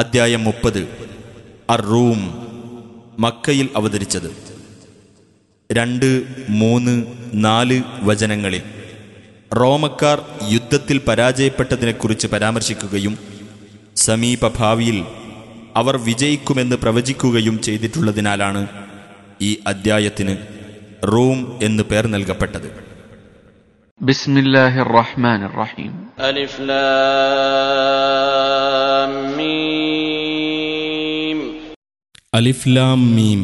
അദ്ധ്യായം മുപ്പത്. അർ റൂം മക്കയിൽ അവതരിച്ചത്. രണ്ട് മൂന്ന് നാല് വചനങ്ങളിൽ. റോമക്കാർ യുദ്ധത്തിൽ പരാജയപ്പെട്ടതിനെക്കുറിച്ച് പരാമർശിക്കുകയും സമീപഭാവിയിൽ അവർ വിജയിക്കുമെന്ന് പ്രവചിക്കുകയും ചെയ്തിട്ടുള്ളതിനാലാണ് ഈ അദ്ധ്യായത്തിന് റൂം എന്ന് പേർ നൽകപ്പെട്ടത്. بسم الله الرحمن الرحيم ألف لام ميم അലിഫ്ലാം മീം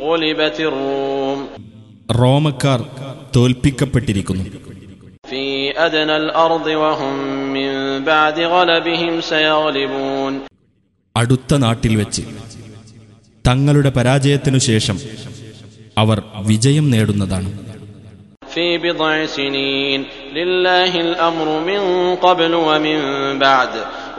غلبت الروم റോമക്കാർ തോൽപ്പിക്കപ്പെട്ടിരിക്കുന്നു في أدنى الأرض وهم من بعد غلبهم سيغلبون അടുത്ത നാട്ടിൽ വെച്ച് തങ്ങളുടെ പരാജയത്തിനു ശേഷം അവർ വിജയം നേടുന്നതാണ് في بضع سنين لله الأمر من قبل ومن بعد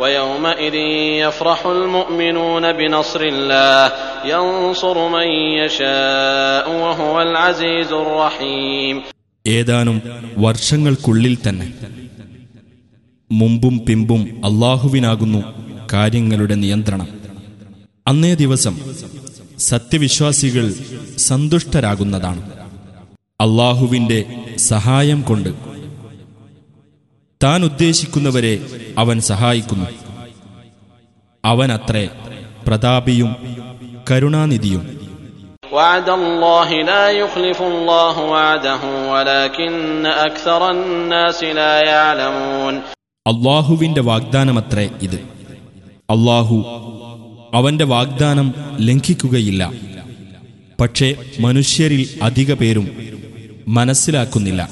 ويومئذ يفرح المؤمنون بنصر الله ينصر من يشاء وهو العزيز الرحيم ഏതാനും വർഷങ്ങൾക്കുള്ളിൽ തന്നെ മുമ്പും പിമ്പും അള്ളാഹുവിനാകുന്നു കാര്യങ്ങളുടെ നിയന്ത്രണം അന്നേ ദിവസം സത്യവിശ്വാസികൾ സന്തുഷ്ടരാകുന്നതാണ് അള്ളാഹുവിന്റെ സഹായം കൊണ്ട് താൻ ഉദ്ദേശിക്കുന്നവരെ അവൻ സഹായിക്കുന്നു അവനത്രേ പ്രതാപിയും കരുണാനിധിയും وعد الله لا يخلف الله وعده ولكن أكثر الناس لا يعلمون അള്ളാഹുവിന്റെ വാഗ്ദാനമത്രേ ഇത് അള്ളാഹു അവന്റെ വാഗ്ദാനം ലംഘിക്കുകയില്ല പക്ഷേ മനുഷ്യരിൽ അധിക പേരും മനസ്സിലാക്കുന്നില്ല.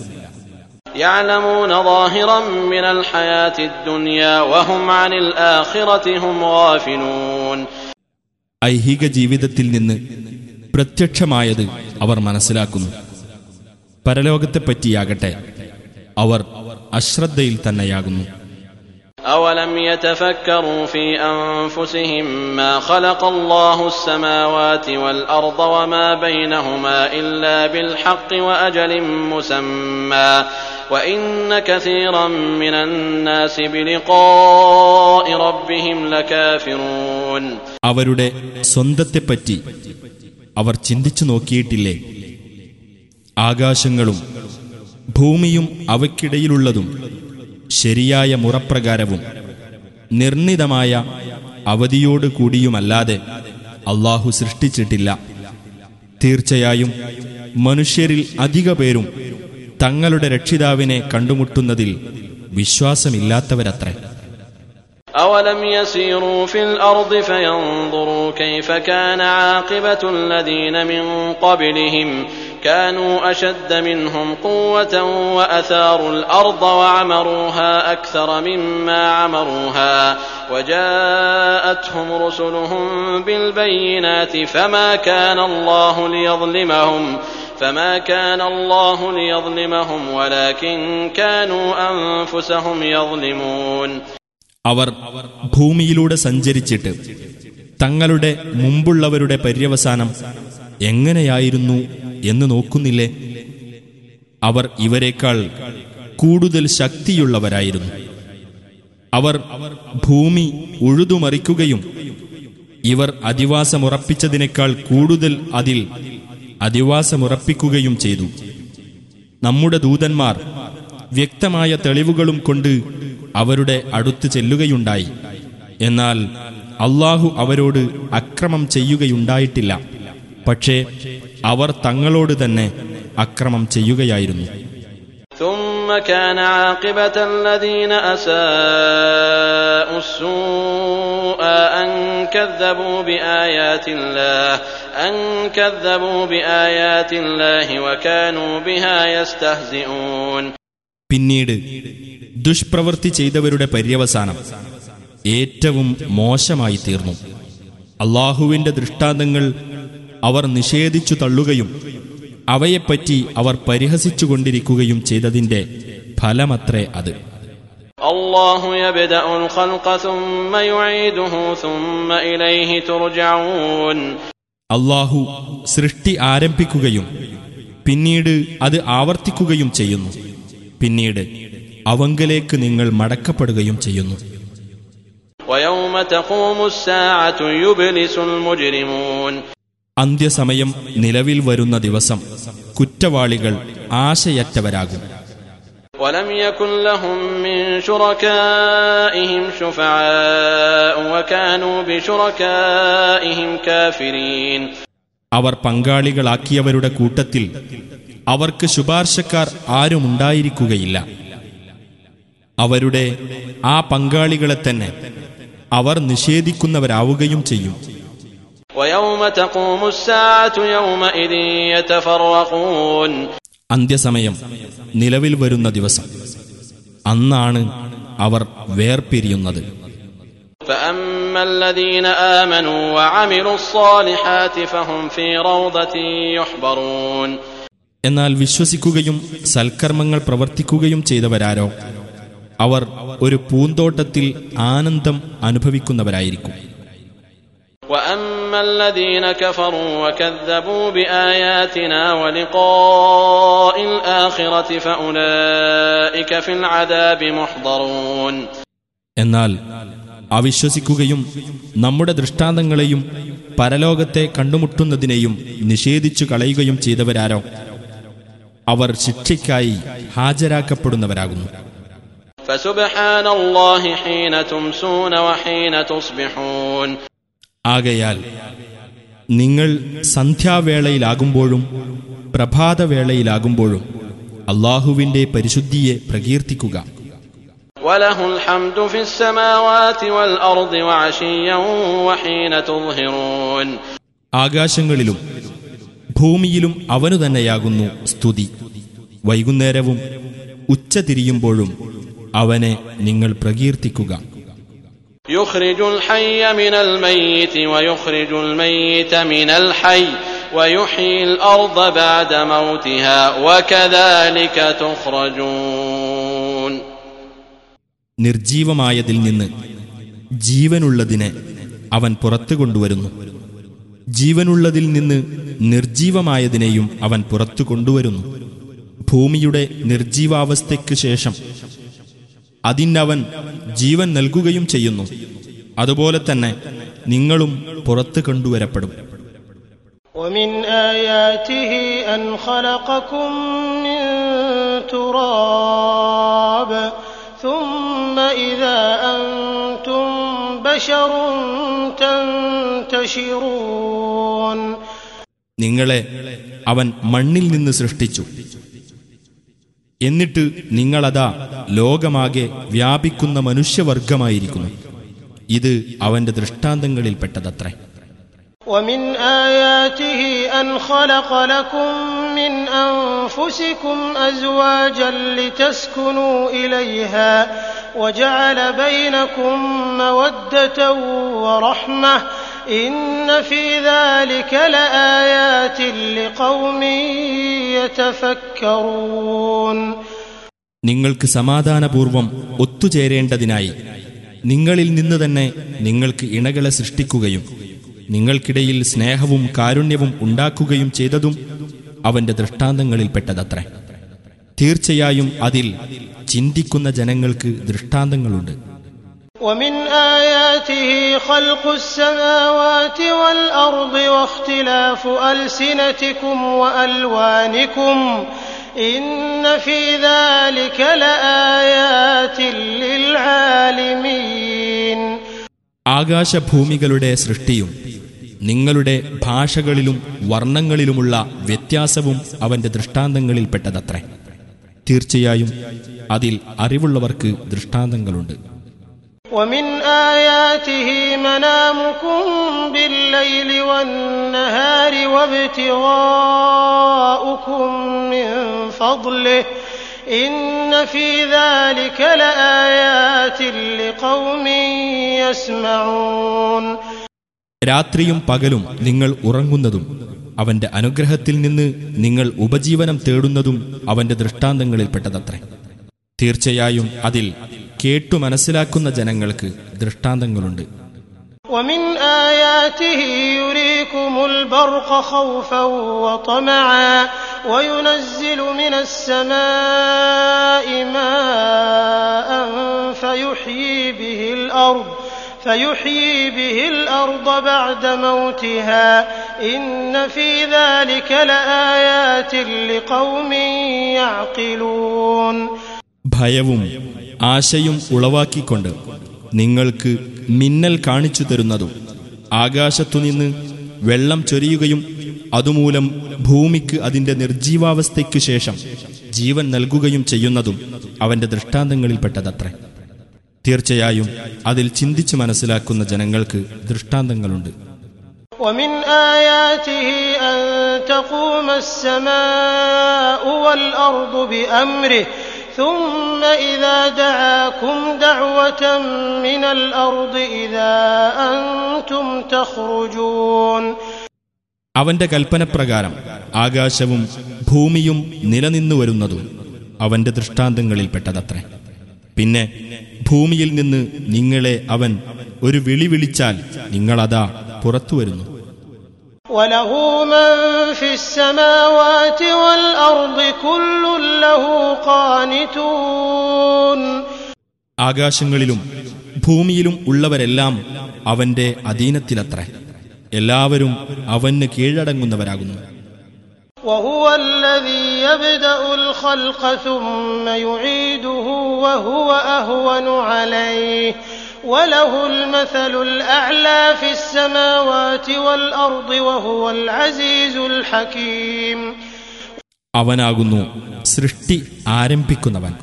ഐഹിക ജീവിതത്തിൽ നിന്ന് പ്രത്യക്ഷമായത് അവർ മനസ്സിലാക്കുന്നു. പരലോകത്തെപ്പറ്റിയാകട്ടെ അവർ അശ്രദ്ധയിൽ തന്നെയാകുന്നു. أولم يتفكروا في أنفسهم ما خلق الله السماوات والأرض وما بينهما إلا بالحق وأجل مسمى وإن كثيرا من الناس بلقاء ربهم لكافرون അവരുടെ സ്വന്തത്തെപ്പറ്റി അവർ ചിന്തിച്ചു നോക്കിയിട്ടില്ലേ ആകാശങ്ങളും ഭൂമിയും അവയ്ക്കിടയിലുള്ളതും ശരിയായ മുറപ്രകാരവും നിർണിതമായ അവധിയോട് കൂടിയുമല്ലാതെ അള്ളാഹു സൃഷ്ടിച്ചിട്ടില്ല തീർച്ചയായും മനുഷ്യരിൽ അധിക പേരും തങ്ങളുടെ രക്ഷിതാവിനെ കണ്ടുമുട്ടുന്നതിൽ വിശ്വാസമില്ലാത്തവരത്രേ أولم يسيروا في الأرض فينظروا كيف كان عاقبة الذين من قبلهم كانوا أشد منهم قوة وأثاروا الأرض وعمروها أكثر مما عمروها وجاءتهم رسلهم بالبينات فما كان الله ليظلمهم فما كان الله ليظلمهم ولكن كانوا أنفسهم يظلمون അവർ ഭൂമിയിലൂടെ സഞ്ചരിച്ചിട്ട് തങ്ങളുടെ മുമ്പുള്ളവരുടെ പര്യവസാനം എങ്ങനെയായിരുന്നു എന്ന് നോക്കുന്നില്ലേ? അവർ ഇവരെക്കാൾ കൂടുതൽ ശക്തിയുള്ളവരായിരുന്നു. അവർ ഭൂമി ഉഴുതുമറിക്കുകയും ഇവർ അധിവാസമുറപ്പിച്ചതിനേക്കാൾ കൂടുതൽ അതിൽ അധിവാസമുറപ്പിക്കുകയും ചെയ്തു. നമ്മുടെ ദൂതന്മാർ വ്യക്തമായ തെളിവുകളും കൊണ്ട് അവരുടെ അടുത്ത് ചെല്ലുകയുണ്ടായി. എന്നാൽ അള്ളാഹു അവരോട് അക്രമം ചെയ്യുകയുണ്ടായിട്ടില്ല. പക്ഷേ അവർ തങ്ങളോട് തന്നെ അക്രമം ചെയ്യുകയായിരുന്നു. പിന്നീട് ദുഷ്പ്രവൃത്തി ചെയ്തവരുടെ പര്യവസാനം ഏറ്റവും മോശമായി തീർന്നു അള്ളാഹുവിന്റെ ദൃഷ്ടാന്തങ്ങൾ അവർ നിഷേധിച്ചു തള്ളുകയും അവയെപ്പറ്റി അവർ പരിഹസിച്ചുകൊണ്ടിരിക്കുകയും ചെയ്തതിന്റെ ഫലമത്രേ അത്. അള്ളാഹു സൃഷ്ടി ആരംഭിക്കുകയും പിന്നീട് അത് ആവർത്തിക്കുകയും ചെയ്യുന്നു. പിന്നീട് അവങ്കലേക്ക് നിങ്ങൾ മടക്കപ്പെടുകയും ചെയ്യുന്നു. ويوم تقوم الساعة يبلس المجرمون അന്ത്യസമയം നിലവിൽ വരുന്ന ദിവസം കുറ്റവാളികൾ ആശയറ്റവരാകും ولم يكن لهم من شركائهم شفعاء وكانوا بشركائهم كافرين അവർ പങ്കാളികളാക്കിയവരുടെ കൂട്ടത്തിൽ അവർക്ക് ശുപാർശക്കാർ ആരുമുണ്ടായിരിക്കുകയില്ല അവരുടെ ആ പങ്കാളികളെ തന്നെ അവർ നിഷേധിക്കുന്നവരാവുകയും ചെയ്യും അന്ത്യസമയം നിലവിൽ വരുന്ന ദിവസം. അന്നാണ് അവർ വേർപിരിയുന്നത്. എന്നാൽ വിശ്വസിക്കുകയും സൽക്കർമ്മങ്ങൾ പ്രവർത്തിക്കുകയും ചെയ്തവരാരോ? അവർ ഒരു പൂന്തോട്ടത്തിൽ ആനന്ദം അനുഭവിക്കുന്നവരായിരിക്കും. وأما الذين كفروا وكذبوا بآياتنا ولقاء الآخرة فأولئك في العذاب محضرون എന്നാൽ അവിശ്വസിക്കുകയും നമ്മുടെ ദൃഷ്ടാന്തങ്ങളെയും പരലോകത്തെ കണ്ടുമുട്ടുന്നതിനെയും നിഷേധിച്ചു കളയുകയും ചെയ്തവരാരോ അവർ ശിക്ഷയ്ക്കായി ഹാജരാക്കപ്പെടുന്നവരാകുന്നു فسبحان الله حين تمسون وحين تصبحون ആകയാൽ നിങ്ങൾ സന്ധ്യാവേളയിലാകുമ്പോഴും പ്രഭാതവേളയിലാകുമ്പോഴും അള്ളാഹുവിന്റെ പരിശുദ്ധിയെ പ്രകീർത്തിക്കുക. ആകാശങ്ങളിലും ഭൂമിയിലും അവനു തന്നെയാകുന്നു സ്തുതി. വൈകുന്നേരവും ഉച്ച തിരിയുമ്പോഴും അവനെ നിങ്ങൾ പ്രകീർത്തിക്കുക. يخرج الحي من الميت ويخرج الميت من الحي ويحيي الأرض بعد موتها وكذلك تخرجون നിർജീവമായതിൽ നിന്ന് ജീവനുള്ളതിനെ അവൻ പുറത്തു കൊണ്ടുവരുന്നു ജീവനുള്ളതിൽ നിന്ന് നിർജീവമായതിനെയും അവൻ പുറത്തു കൊണ്ടുവരുന്നു ഭൂമിയുടെ നിർജീവാവസ്ഥയ്ക്ക് ശേഷം അതിനവൻ ജീവൻ നൽകുകയും ചെയ്യുന്നു അതുപോലെ തന്നെ നിങ്ങളും പുറത്തു കൊണ്ടുവരപ്പെടും ومن آياته أن خلقكم من تراب ثم إذا أنتم بشر تنتشرون നിങ്ങളെ അവൻ മണ്ണിൽ നിന്ന് സൃഷ്ടിച്ചു എന്നിട്ട് നിങ്ങളതാ ലോകമാകെ വ്യാപിക്കുന്ന മനുഷ്യവർഗമായിരിക്കുന്നു ഇത് അവന്റെ ദൃഷ്ടാന്തങ്ങളിൽപ്പെട്ടതത്രേ ومن آياته أن خلق لكم من أنفسكم أزواجا لتسكنوا إليها وجعل بينكم مودة ورحمة إن في ذلك لآيات لقوم يتفكرون നിങ്ങൾക്ക് സമാധാനപൂർവം ഒത്തുചേരേണ്ടതിനായി നിങ്ങളിൽ നിന്ന് തന്നെ നിങ്ങൾക്ക് ഇണകളെ സൃഷ്ടിക്കുകയും നിങ്ങൾക്കിടയിൽ സ്നേഹവും കാരുണ്യവും ഉണ്ടാക്കുകയും ചെയ്തതും അവന്റെ ദൃഷ്ടാന്തങ്ങളിൽപ്പെട്ടതത്രേ തീർച്ചയായും അതിൽ ചിന്തിക്കുന്ന ജനങ്ങൾക്ക് ദൃഷ്ടാന്തങ്ങളുണ്ട് ومن آياته خلق السماوات والأرض واختلاف ألسنتكم وألوانكم إن في ذلك لآيات للعالمين ആകാശഭൂമികളുടെ സൃഷ്ടിയും നിങ്ങളുടെ ഭാഷകളിലും വർണ്ണങ്ങളിലുമുള്ള വ്യത്യാസവും അവന്റെ ദൃഷ്ടാന്തങ്ങളിൽപ്പെട്ടതത്രേ തീർച്ചയായും അതിൽ അറിവുള്ളവർക്ക് ദൃഷ്ടാന്തങ്ങളുണ്ട് ومن آياته منامكم بالليل والنهار وابتغاؤكم من فضله إن في ذلك لآيات لقوم يسمعون രാത്രിയും പകലും നിങ്ങൾ ഉറങ്ങുന്നതും അവന്റെ അനുഗ്രഹത്തിൽ നിന്ന് നിങ്ങൾ ഉപജീവനം തേടുന്നതും അവന്റെ ദൃഷ്ടാന്തങ്ങളിൽപ്പെട്ടതത്രേ തീർച്ചയായും അതിൽ കേട്ടു മനസ്സിലാക്കുന്ന ജനങ്ങൾക്ക് ദൃഷ്ടാന്തങ്ങളുണ്ട് ومن آياته يريكم البرق خوفا وطمعا وينزل من السماء ماء فيحيي به الأرض فيحيي به الأرض بعد موتها إن في ذلك لآيات لقوم يعقلون ഭയവും ആശയും ഉളവാക്കിക്കൊണ്ട് നിങ്ങൾക്ക് മിന്നൽ കാണിച്ചു തരുന്നതും ആകാശത്തുനിന്ന് വെള്ളം ചൊരിയുകയും അതുമൂലം ഭൂമിക്ക് അതിന്റെ നിർജീവാവസ്ഥയ്ക്കു ശേഷം ജീവൻ നൽകുകയും ചെയ്യുന്നതും അവന്റെ ദൃഷ്ടാന്തങ്ങളിൽപ്പെട്ടതത്രേ തീർച്ചയായും അതിൽ ചിന്തിച്ചു മനസ്സിലാക്കുന്ന ജനങ്ങൾക്ക് ദൃഷ്ടാന്തങ്ങളുണ്ട് ومن آياته أن تقوم السماء والأرض بأمره ثم إذا دعاكم دعوة من الأرض إذا أنتم تخرجون അവന്റെ കൽപ്പനപ്രകാരം ആകാശവും ഭൂമിയും നിലനിന്നു വരുന്നതും അവന്റെ ദൃഷ്ടാന്തങ്ങളിൽപ്പെട്ടതത്രേ പിന്നെ ഭൂമിയിൽ നിന്ന് നിങ്ങളെ അവൻ ഒരു വിളി വിളിച്ചാൽ നിങ്ങളതാ പുറത്തു വരുന്നു وله من في السماوات والأرض كل له قانتون ആകാശങ്ങളിലും ഭൂമിയിലും ഉള്ളവരെല്ലാം അവന്റെ അധീനത്തിലത്രേ എല്ലാവരും അവന് കീഴടങ്ങുന്നവരാകുന്നു وهو الذي يبدأ الخلق ثم يعيده وهو أهون عليه وله المثل الأعلى في السماوات والأرض وهو العزيز الحكيم അവനാകുന്നു സൃഷ്ടി ആരംഭിക്കുന്നവൻ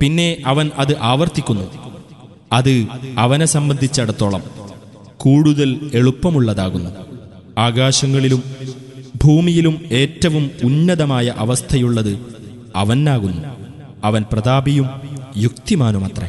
പിന്നെ അവൻ അത് ആവർത്തിക്കുന്നു അത് അവനെ സംബന്ധിച്ചിടത്തോളം കൂടുതൽ എളുപ്പമുള്ളതാകുന്നു ആകാശങ്ങളിലും ഭൂമിയിലും ഏറ്റവും ഉന്നതമായ അവസ്ഥയുള്ളത് അവനാകുന്നു അവൻ പ്രതാപിയും യുക്തിമാനുമത്രേ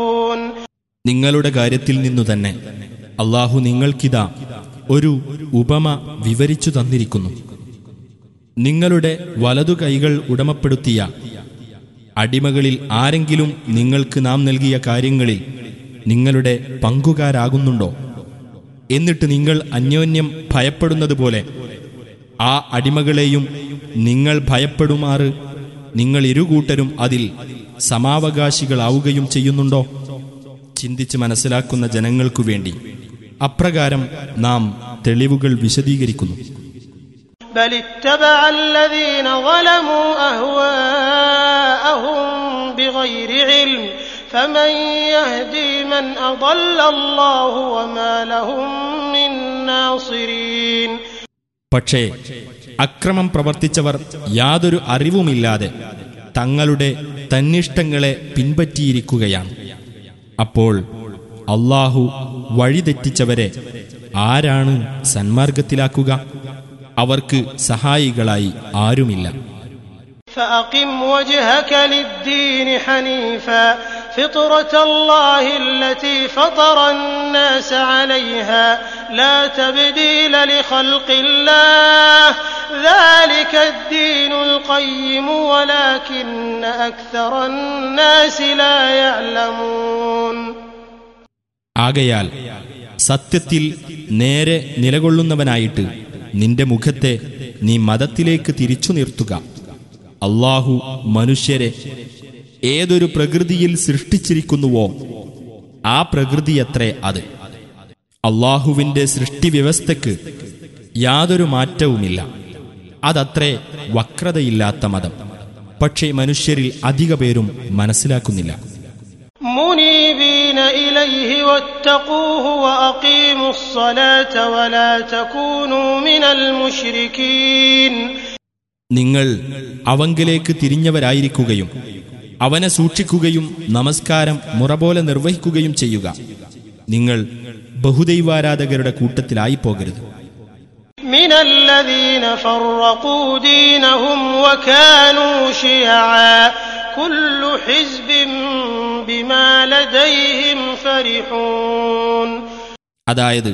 നിങ്ങളുടെ കാര്യത്തിൽ നിന്നു തന്നെ. അള്ളാഹു നിങ്ങൾക്കിതാ ഒരു ഉപമ വിവരിച്ചു തന്നിരിക്കുന്നു. നിങ്ങളുടെ വലതു കൈകൾ ഉടമപ്പെടുത്തിയ അടിമകളിൽ ആരെങ്കിലും നിങ്ങൾക്ക് നാം നൽകിയ കാര്യങ്ങളിൽ നിങ്ങളുടെ പങ്കുകാരാകുന്നുണ്ടോ? എന്നിട്ട് നിങ്ങൾ അന്യോന്യം ഭയപ്പെടുന്നതുപോലെ ആ അടിമകളെയും നിങ്ങൾ ഭയപ്പെടുമാറ്. നിങ്ങൾ ഇരുകൂട്ടരും അതിൽ സമാവകാശികളാവുകയും ചെയ്യുന്നുണ്ടോ? ചിന്തിച്ച് മനസ്സിലാക്കുന്ന ജനങ്ങൾക്കു വേണ്ടി. അപ്രകാരം നാം തെളിവുകൾ വിശദീകരിക്കുന്നു. പക്ഷേ അക്രമം പ്രവർത്തിച്ചവർ യാതൊരു അറിവുമില്ലാതെ തങ്ങളുടെ തന്നിഷ്ടങ്ങളെ പിൻപറ്റിയിരിക്കുകയാണ്. അപ്പോൾ അള്ളാഹു വഴിതെറ്റിച്ചവരെ ആരാണ് സന്മാർഗത്തിലാക്കുക അവർക്ക് സഹായികളായി ആരുമില്ല فأقم وجهك للدين حنيفا فطرة الله التي فطر الناس عليها لا تبديل لخلق الله ذلك الدين القيم ولكن أكثر الناس لا يعلمون ആകയാൽ സത്യത്തിൽ നേരെ നിലകൊള്ളുന്നവനായിട്ട് നിന്റെ മുഖത്തെ നീ മതത്തിലേക്ക് തിരിച്ചു നിർത്തുക അള്ളാഹു മനുഷ്യരെ ഏതൊരു പ്രകൃതിയിൽ സൃഷ്ടിച്ചിരിക്കുന്നുവോ ആ പ്രകൃതിയത്രേ അത് അള്ളാഹുവിന്റെ സൃഷ്ടിവ്യവസ്ഥയ്ക്ക് യാതൊരു മാറ്റവുമില്ല അതത്രേ വക്രതയില്ലാത്ത മതം. പക്ഷേ മനുഷ്യരിൽ അധിക പേരും മനസ്സിലാക്കുന്നില്ല. നിങ്ങൾ അവങ്കിലേക്ക് തിരിഞ്ഞവരായിരിക്കുകയും അവനെ സൂക്ഷിക്കുകയും നമസ്കാരം മുറപോലെ നിർവഹിക്കുകയും ചെയ്യുക. നിങ്ങൾ ബഹുദൈവാരാധകരുടെ കൂട്ടത്തിലായി പോകരുത്. من الذين فرقوا دينهم وكانوا شيعا كل حزب بما لديهم فرحون അതായത്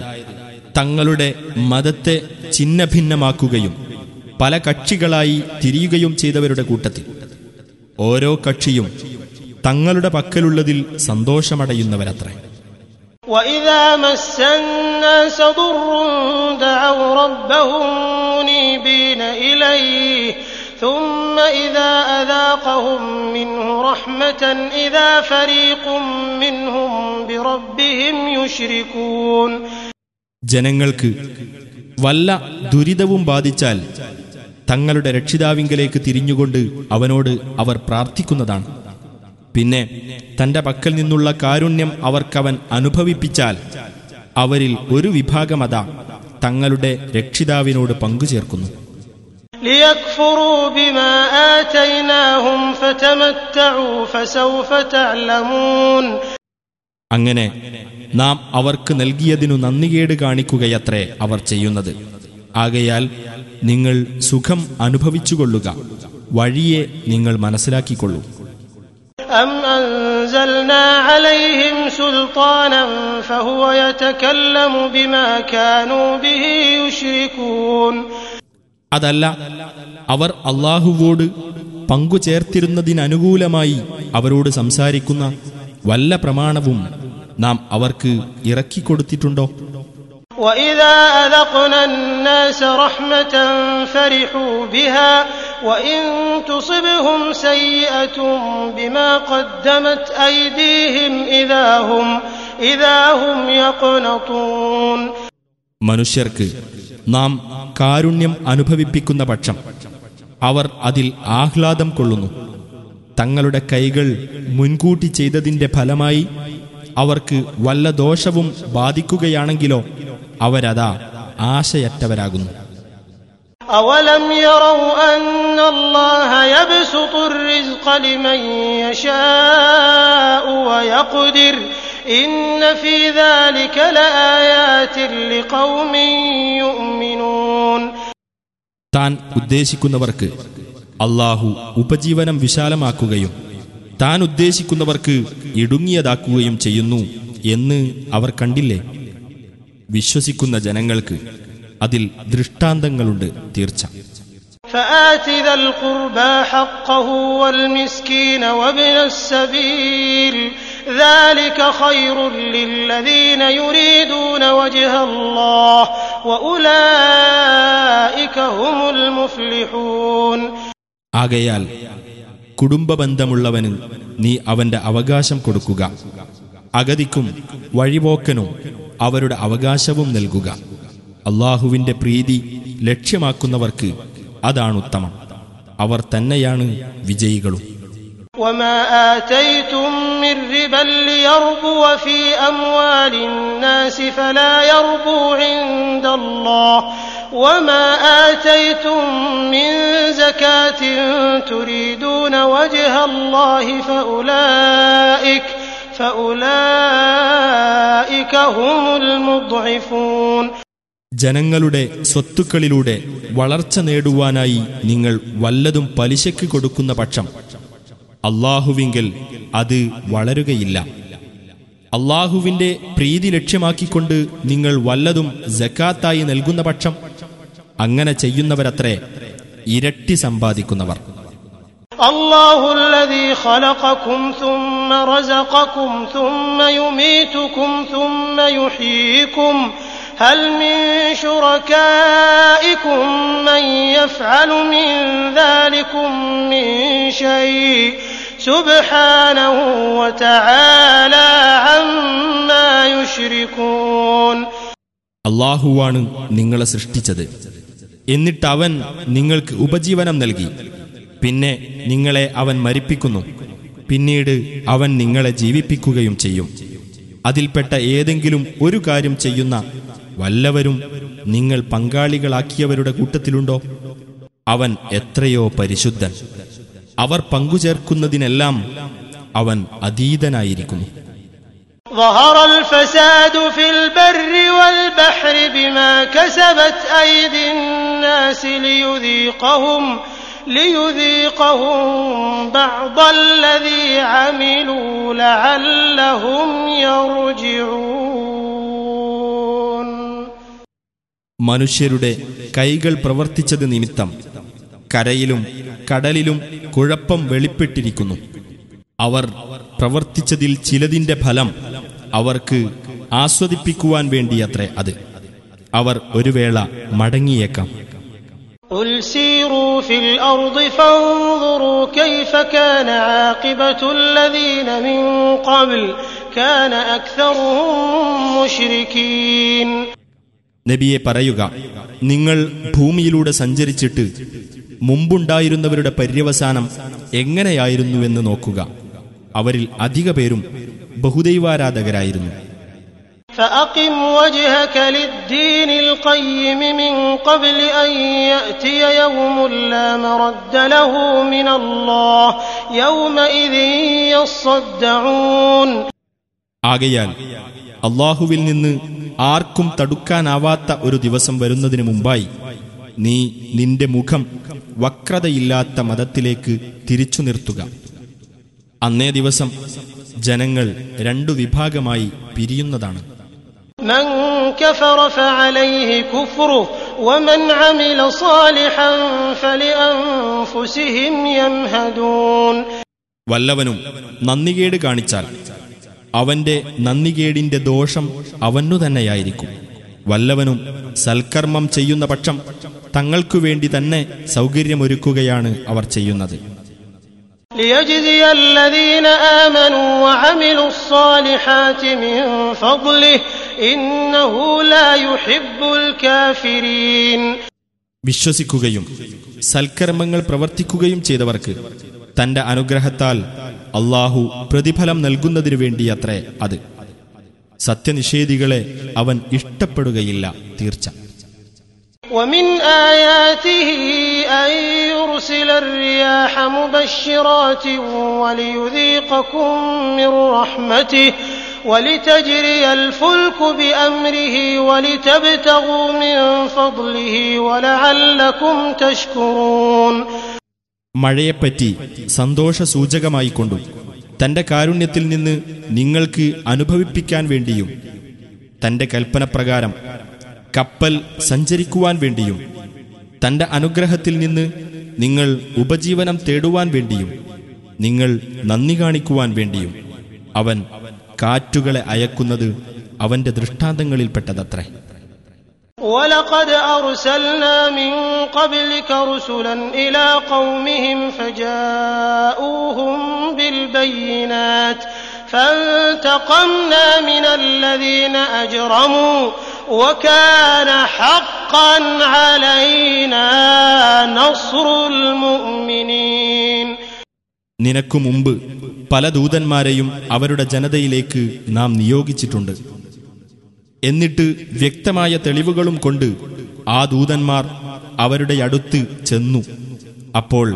തങ്ങളുടെ മതത്തെ ഛിന്നഭിന്നമാക്കുകയും പല കക്ഷികളായി തിരിയുകയും ചെയ്തവരുടെ കൂട്ടത്തിൽ ഓരോ കക്ഷിയും തങ്ങളുടെ പക്കലുള്ളതിൽ സന്തോഷമടയുന്നവരത്രേ وإذا مس الناس ضر دعوا ربهم منيبين إليه ثم إذا أذاقهم منه رحمة إذا فريق منهم بربهم يشركون ജനങ്ങൾക്ക് വല്ല ദുരിതവും ബാധിച്ചാൽ തങ്ങളുടെ രക്ഷിതാവിങ്കലേക്ക് തിരിഞ്ഞുകൊണ്ട് അവനോട് അവർ പ്രാർത്ഥിക്കുന്നതാണ് പിന്നെ തന്റെ പക്കൽ നിന്നുള്ള കാരുണ്യം അവർക്കവൻ അനുഭവിപ്പിച്ചാൽ അവരിൽ ഒരു വിഭാഗമത തങ്ങളുടെ രക്ഷിതാവിനോട് പങ്കുചേർക്കുന്നു. അങ്ങനെ നാം അവർക്ക് നൽകിയതിനു നന്ദികേട് കാണിക്കുകയത്രേ അവർ ചെയ്യുന്നത്. ആകയാൽ നിങ്ങൾ സുഖം അനുഭവിച്ചുകൊള്ളുക. വഴിയെ നിങ്ങൾ മനസ്സിലാക്കിക്കൊള്ളൂ. أم أنزلنا عليهم سلطانا فهو يتكلم بما كانوا به يشركون അതല്ല അവർ അള്ളാഹുവോട് പങ്കുചേർത്തിരുന്നതിനനുകൂലമായി അവരോട് സംസാരിക്കുന്ന വല്ല പ്രമാണവും നാം അവർക്ക് ഇറക്കിക്കൊടുത്തിട്ടുണ്ടോ وإذا أذقنا الناس رحمة فرحوا بها وإن تصبهم سيئة بما قدمت أيديهم إذا هم إذا هم يقنطون മനുഷ്യർക്ക് നാം കാരുണ്യം അനുഭവിപ്പിക്കുന്ന പക്ഷം അവർ അതിൽ ആഹ്ലാദം കൊള്ളുന്നു തങ്ങളുടെ കൈകൾ മുൻകൂട്ടി ചെയ്തതിന്റെ ഫലമായി അവർക്ക് വല്ല ദോഷവും ബാധിക്കുകയാണെങ്കിലോ അവരതാ ആശയറ്റവരാകുന്നു أولم يروا أن الله يبسط الرزق لمن يشاء ويقدر إن في ذلك لآيات لقوم يؤمنون താൻ ഉദ്ദേശിക്കുന്നവർക്ക് അള്ളാഹു ഉപജീവനം വിശാലമാക്കുകയും താൻ ഉദ്ദേശിക്കുന്നവർക്ക് ഇടുങ്ങിയതാക്കുകയും ചെയ്യുന്നു എന്ന് അവർ കണ്ടില്ലേ വിശ്വസിക്കുന്ന ജനങ്ങൾക്ക് അതിൽ ദൃഷ്ടാന്തങ്ങളുണ്ട് തീർച്ച. ആകയാൽ കുടുംബ ബന്ധമുള്ളവന് നീ അവന്റെ അവകാശം കൊടുക്കുക. അഗതിക്കും വഴിപോക്കനും അവരുടെ അവകാശവും നൽകുക അള്ളാഹുവിന്റെ പ്രീതി ലക്ഷ്യമാക്കുന്നവർക്ക് അതാണുത്തമം അവർ തന്നെയാണ് വിജയികളും وما آتيتم من ربا ليربو في أموال الناس فلا يربو عند الله وما آتيتم من زكاة تريدون وجه الله فأولئك فأولئك هم المضعفون ജനങ്ങളുടെ സ്വത്തുക്കളിലൂടെ വളർച്ച നേടുവാനായി നിങ്ങൾ വല്ലതും പലിശയ്ക്ക് കൊടുക്കുന്ന പക്ഷം അള്ളാഹുവിങ്കിൽ അത് വളരുകയില്ല. അള്ളാഹുവിന്റെ പ്രീതി ലക്ഷ്യമാക്കിക്കൊണ്ട് നിങ്ങൾ വല്ലതും ജക്കാത്തായി നൽകുന്ന പക്ഷം അങ്ങനെ ചെയ്യുന്നവരത്രേ ഇരട്ടി സമ്പാദിക്കുന്നവർ. الله الذي خلقكم ثم رزقكم ثم يميتكم ثم يحييكم هل من شركائكم من يفعل من ذلكم من شيء سبحانه وتعالى عما يشركون അള്ളാഹുവാണ് നിങ്ങളെ സൃഷ്ടിച്ചത് എന്നിട്ട് അവൻ നിങ്ങൾക്ക് ഉപജീവനം നൽകി പിന്നെ നിങ്ങളെ അവൻ മരിപ്പിക്കുന്നു പിന്നീട് അവൻ നിങ്ങളെ ജീവിപ്പിക്കുകയും ചെയ്യും അതിൽപ്പെട്ട ഏതെങ്കിലും ഒരു കാര്യം ചെയ്യുന്ന വല്ലവരും നിങ്ങൾ പങ്കാളികളാക്കിയവരുടെ കൂട്ടത്തിലുണ്ടോ അവൻ എത്രയോ പരിശുദ്ധൻ അവർ പങ്കുചേർക്കുന്നതിനെല്ലാം അവൻ അതീതനായിരിക്കുന്നു ظهر الفساد في البر والبحر بما كسبت أيدي الناس ليذيقهم മനുഷ്യരുടെ കൈകൾ പ്രവർത്തിച്ചത് നിമിത്തം കരയിലും കടലിലും കുഴപ്പം വെളിപ്പെട്ടിരിക്കുന്നു. അവർ പ്രവർത്തിച്ചതിൽ ചിലതിന്റെ ഫലം അവർക്ക് ആസ്വദിപ്പിക്കുവാൻ വേണ്ടിയത്രേ അത്. അവർ ഒരു വേള മടങ്ങിയേക്കാം. قل سيروا في الأرض فانظروا كيف كان عاقبة الذين من قبل كان أكثرهم مشركين നബിയെ പറയുക നിങ്ങൾ ഭൂമിയിലൂടെ സഞ്ചരിച്ചിട്ട് മുമ്പുണ്ടായിരുന്നവരുടെ പര്യവസാനം എങ്ങനെയായിരുന്നുവെന്ന് നോക്കുക അവരിൽ അധിക പേരും ബഹുദൈവാരാധകരായിരുന്നു فأقم وجهك للدين القيم من قبل أن يأتي يوم لا مرد له من الله يومئذ يصدعون ആകയാൽ അള്ളാഹുവിൽ നിന്ന് ആർക്കും തടുക്കാനാവാത്ത ഒരു ദിവസം വരുന്നതിന് മുമ്പായി നീ നിന്റെ മുഖം വക്രതയില്ലാത്ത മതത്തിലേക്ക് തിരിച്ചു നിർത്തുക അന്നേ ദിവസം ജനങ്ങൾ രണ്ടു വിഭാഗമായി പിരിയുന്നതാണ് من كفر فعليه كفره ومن عمل صالحا فلأنفسهم يمهدون വല്ലവനും നന്ദികേട് കാണിച്ചാൽ അവന്റെ നന്ദികേടിന്റെ ദോഷം അവനു തന്നെയായിരിക്കും വല്ലവനും സൽക്കർമ്മം ചെയ്യുന്ന പക്ഷം തങ്ങൾക്കു വേണ്ടി തന്നെ സൗകര്യമൊരുക്കുകയാണ് അവർ ചെയ്യുന്നത് ليجزي الذين آمنوا وعملوا الصالحات من فضله إنه لا يحب الكافرين വിശ്വസിക്കുകയും സൽക്കർമ്മങ്ങൾ പ്രവർത്തിക്കുകയും ചെയ്തവർക്ക് തന്റെ അനുഗ്രഹത്താൽ അള്ളാഹു പ്രതിഫലം നൽകുന്നതിനു വേണ്ടിയത്രേ അത് സത്യനിഷേധികളെ അവൻ ഇഷ്ടപ്പെടുകയില്ല തീർച്ച ومن آياته أن يرسل الرياح مبشرات وليذيقكم من رحمته ولتجري الفلك بأمره ولتبتغوا من فضله ولعلكم تشكرون മഴയെപ്പറ്റി സന്തോഷസൂചകമായിക്കൊണ്ടും തന്റെ കാരുണ്യത്തിൽ നിന്ന് നിങ്ങൾക്ക് അനുഭവിപ്പിക്കാൻ വേണ്ടിയും തന്റെ കൽപ്പനപ്രകാരം കപ്പൽ സഞ്ചരിക്കുവാൻ വേണ്ടിയും തന്റെ അനുഗ്രഹത്തിൽ നിന്ന് നിങ്ങൾ ഉപജീവനം തേടുവാൻ വേണ്ടിയും നിങ്ങൾ നന്ദി കാണിക്കുവാൻ വേണ്ടിയും അവൻ കാറ്റുകളെ അയക്കുന്നത് അവന്റെ ദൃഷ്ടാന്തങ്ങളിൽപ്പെട്ടതത്രേ ولقد أرسلنا من قبلك رسلا إلى قومهم فجاءوهم بالبينات فانتقمنا من الذين أجرموا وكان حقا علينا نصر المؤمنين നിനക്കു മുമ്പ് പല ദൂതന്മാരെയും അവരുടെ ജനതയിലേക്ക് നാം നിയോഗിച്ചിട്ടുണ്ട് എന്നിട്ട് വ്യക്തമായ തെളിവുകളും കൊണ്ട് ആ ദൂതന്മാർ അവരുടെ അടുത്ത് ചെന്നു അപ്പോൾ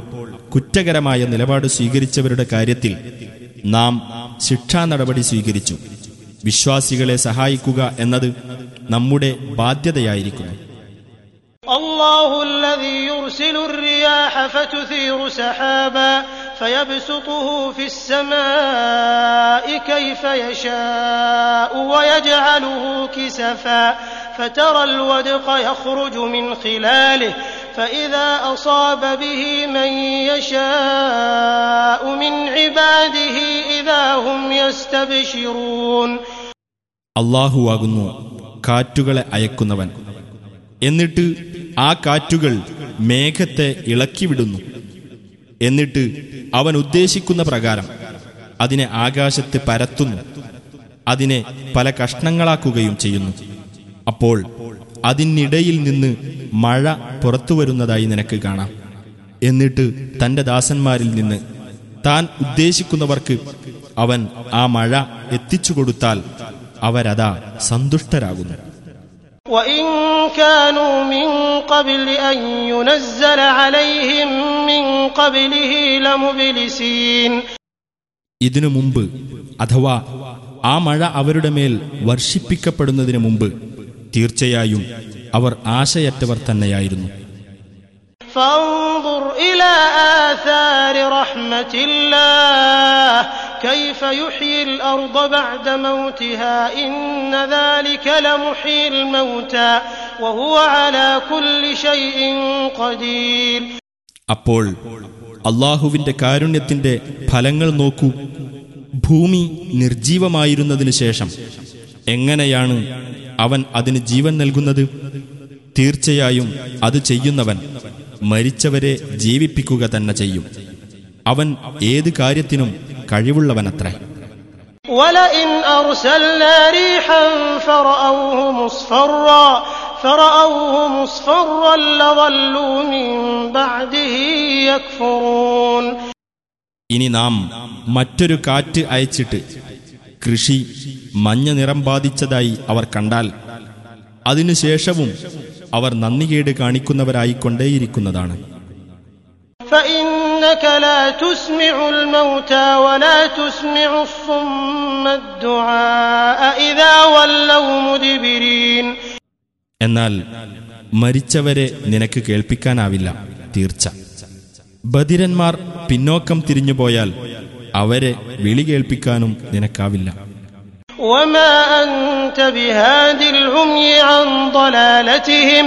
കുറ്റകരമായ നിലപാട് സ്വീകരിച്ചവരുടെ കാര്യത്തിൽ നാം ശിക്ഷാ നടപടി സ്വീകരിച്ചു വിശ്വാസികളെ സഹായിക്കുക എന്നത് നമ്മുടെ ബാധ്യതയായിരിക്കുന്നു الله الذي يرسل الرياح فتثير سحابا فيبسطه في السماء كيف يشاء ويجعله كسفا فترى الودق يخرج من خلاله فإذا أصاب به من يشاء من عباده إذا هم يستبشرون അള്ളാഹുവാകുന്നു കാറ്റുകളെ അയക്കുന്നവൻ. എന്നിട്ട് ആ കാറ്റുകൾ മേഘത്തെ ഇളക്കിവിടുന്നു. എന്നിട്ട് അവൻ ഉദ്ദേശിക്കുന്ന പ്രകാരം അതിനെ ആകാശത്ത് പരത്തുന്നു. അതിനെ പല കഷ്ണങ്ങളാക്കുകയും ചെയ്യുന്നു. അപ്പോൾ അതിനിടയിൽ നിന്ന് മഴ പുറത്തു വരുന്നതായി നിനക്ക് കാണാം. എന്നിട്ട് തന്റെ ദാസന്മാരിൽ നിന്ന് താൻ ഉദ്ദേശിക്കുന്നവർക്ക് അവൻ ആ മഴ എത്തിച്ചു കൊടുത്താൽ അവരതാ സന്തുഷ്ടരാകുന്നു وإن كانوا من قبل أن ينزل عليهم من قبله لمبلسين ഇതിനു മുമ്പ് അഥവാ ആ മഴ അവരുടെ മേൽ വർഷിപ്പിക്കപ്പെടുന്നതിന് മുമ്പ് തീർച്ചയായും അവർ ആശയറ്റവർ തന്നെയായിരുന്നു فانظر إلى آثار رحمة الله كيف يحيي الأرض بعد موتها إن ذلك لمحيي الموتى وهو على كل شيء قدير അപ്പോൾ അള്ളാഹുവിന്റെ കാരുണ്യത്തിന്റെ ഫലങ്ങൾ നോക്കൂ ഭൂമി നിർജീവമായിരുന്നതിനു ശേഷം എങ്ങനെയാണ് അവൻ അതിന് ജീവൻ നൽകുന്നത് തീർച്ചയായും അത് ചെയ്യുന്നവൻ മരിച്ചവരെ ജീവിപ്പിക്കുക തന്നെ ചെയ്യും അവൻ ഏത് കാര്യത്തിനും കഴിവുള്ളവനത്രേ ولئن أرسلنا ريحا فرأوه مصفرا فرأوه مصفرا لظلوا من بعده يكفرون ഇനി നാം മറ്റൊരു കാറ്റ് അയച്ചിട്ട് കൃഷി മഞ്ഞ നിറം ബാധിച്ചതായി അവർ കണ്ടാൽ അതിനുശേഷവും അവർ നന്ദികേട് കാണിക്കുന്നവരായിക്കൊണ്ടേയിരിക്കുന്നതാണ് فإنك لا تسمع الموتى ولا تسمع الصم الدعاء إذا ولوا مدبرين എന്നാൽ മരിച്ചവരെ നിനക്ക് കേൾപ്പിക്കാനാവില്ല തീർച്ച ബധിരന്മാർ പിന്നോക്കം തിരിഞ്ഞുപോയാൽ അവരെ വിളി കേൾപ്പിക്കാനും നിനക്കാവില്ല وما أنت بهاد العمي عن ضلالتهم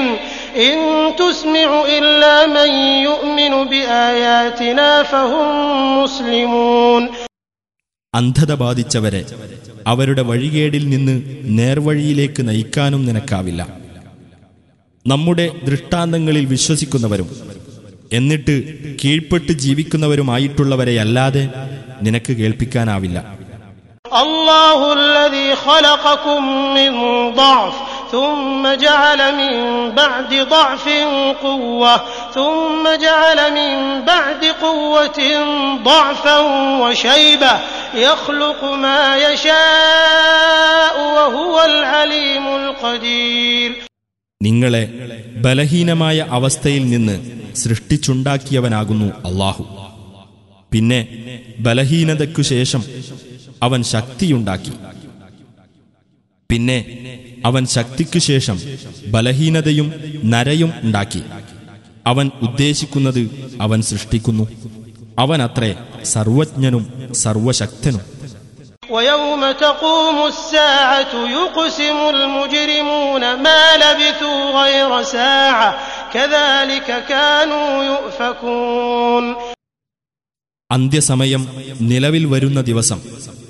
إن تسمع إلا من يؤمن بآياتنا فهم مسلمون അന്ധത ബാധിച്ചവരെ അവരുടെ വഴികേടിൽ നിന്ന് നേർവഴിയിലേക്ക് നയിക്കാനും നിനക്കാവില്ല നമ്മുടെ ദൃഷ്ടാന്തങ്ങളിൽ വിശ്വസിക്കുന്നവരും എന്നിട്ട് കീഴ്പ്പെട്ട് ജീവിക്കുന്നവരുമായിട്ടുള്ളവരെയല്ലാതെ നിനക്ക് കേൾപ്പിക്കാനാവില്ല الله الذي خلقكم من ضعف ثم جعل من بعد ضعف قوة ثم جعل من بعد قوة ضعفا وشيبة يخلق ما يشاء وهو العليم القدير നിങ്ങളെ ബലഹീനമായ അവസ്ഥയിൽ നിന്ന് സൃഷ്ടിച്ചുണ്ടാക്കിയവനാകുന്നു അള്ളാഹു പിന്നെ ബലഹീനതയ്ക്കു ശേഷം അവൻ ശക്തിയുണ്ടാക്കി പിന്നെ അവൻ ശക്തിക്കു ശേഷം ബലഹീനതയും നരയും ഉണ്ടാക്കി അവൻ ഉദ്ദേശിക്കുന്നത് അവൻ സൃഷ്ടിക്കുന്നു അവനത്രേ സർവജ്ഞനും സർവശക്തനും ويوم تقوم الساعة يقسم المجرمون ما لبثوا غير ساعة كذلك كانوا يؤفكون അന്ത്യസമയം നിലവിൽ വരുന്ന ദിവസം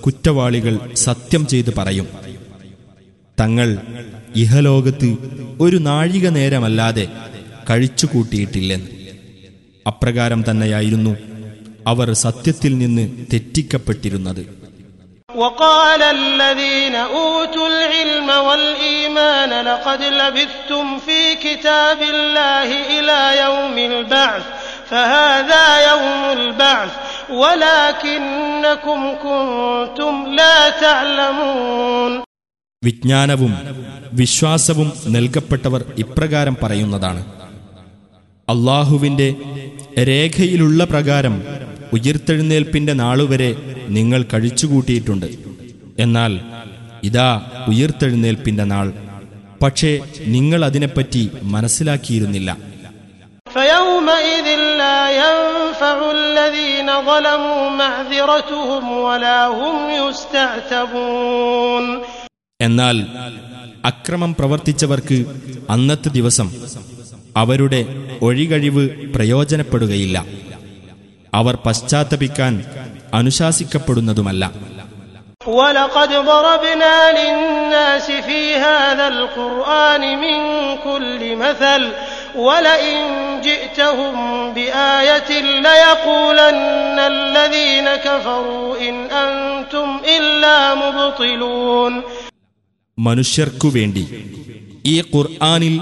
കുറ്റവാളികൾ സത്യം ചെയ്ത് പറയും തങ്ങൾ ഇഹലോകത്ത് ഒരു നാഴിക നേരമല്ലാതെ കഴിച്ചുകൂട്ടിയിട്ടില്ലെന്ന് അപ്രകാരം തന്നെയായിരുന്നു അവർ സത്യത്തിൽ നിന്ന് തെറ്റിക്കപ്പെട്ടിരുന്നത് وقال الذين أوتوا العلم والإيمان لقد لبثتم في كتاب الله إلى يوم البعث فهذا يوم البعث ولكنكم كنتم لا تعلمون വിജ്ഞാനവും വിശ്വാസവും നൽകപ്പെട്ടവർ ഇപ്രകാരം പറയുന്നതാണ്. അള്ളാഹുവിന്റെ രേഖയിലുള്ള പ്രകാരം ഉയർത്തെഴുന്നേൽപ്പിന്റെ നാളുവരെ നിങ്ങൾ കഴിച്ചുകൂട്ടിയിട്ടുണ്ട്. എന്നാൽ ഇതാ ഉയർത്തെഴുന്നേൽപ്പിന്റെ നാൾ. പക്ഷേ നിങ്ങൾ അതിനെപ്പറ്റി മനസ്സിലാക്കിയിരുന്നില്ല. ഫയൗമ എന്നാൽ അക്രമം പ്രവർത്തിച്ചവർക്ക് അന്നത്തെ ദിവസം അവരുടെ ഒഴികഴിവ് പ്രയോജനപ്പെടുകയില്ല അവർ പശ്ചാത്തപിക്കാൻ അനുശാസിക്കപ്പെടുന്നതുമല്ല ولقد ضربنا للناس في هذا القرآن من كل مثل ولئن جئتهم بآية ليقولن الذين كفروا إن أنتم إلا مبطلون മനുഷ്യർക്കു വേണ്ടി. ഈ ഖുർആാനിൽ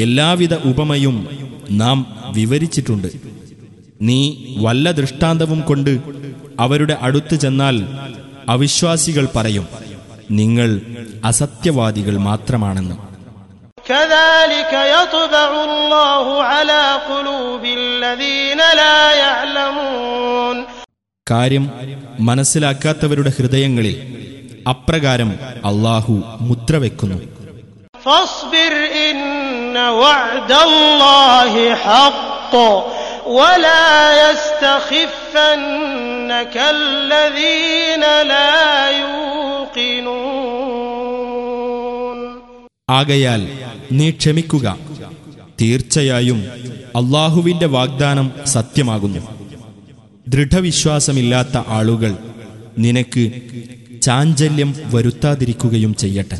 എല്ലാവിധ ഉപമയും നാം വിവരിച്ചിട്ടുണ്ട്. നീ വല്ല ദൃഷ്ടാന്തവും കൊണ്ട് അവരുടെ അടുത്ത് ചെന്നാൽ അവിശ്വാസികൾ പറയും നിങ്ങൾ അസത്യവാദികൾ മാത്രമാണെന്ന്. കാര്യം മനസ്സിലാക്കാത്തവരുടെ ഹൃദയങ്ങളിൽ അപ്രകാരം അള്ളാഹു മുദ്ര വെക്കുന്നു. ആകയാൽ നീ ക്ഷമിക്കുക. തീർച്ചയായും അള്ളാഹുവിന്റെ വാഗ്ദാനം സത്യമാകുന്നു. ദൃഢവിശ്വാസമില്ലാത്ത ആളുകൾ നിനക്ക് ചാഞ്ചല്യം വരുത്താതിരിക്കുകയും ചെയ്യട്ടെ.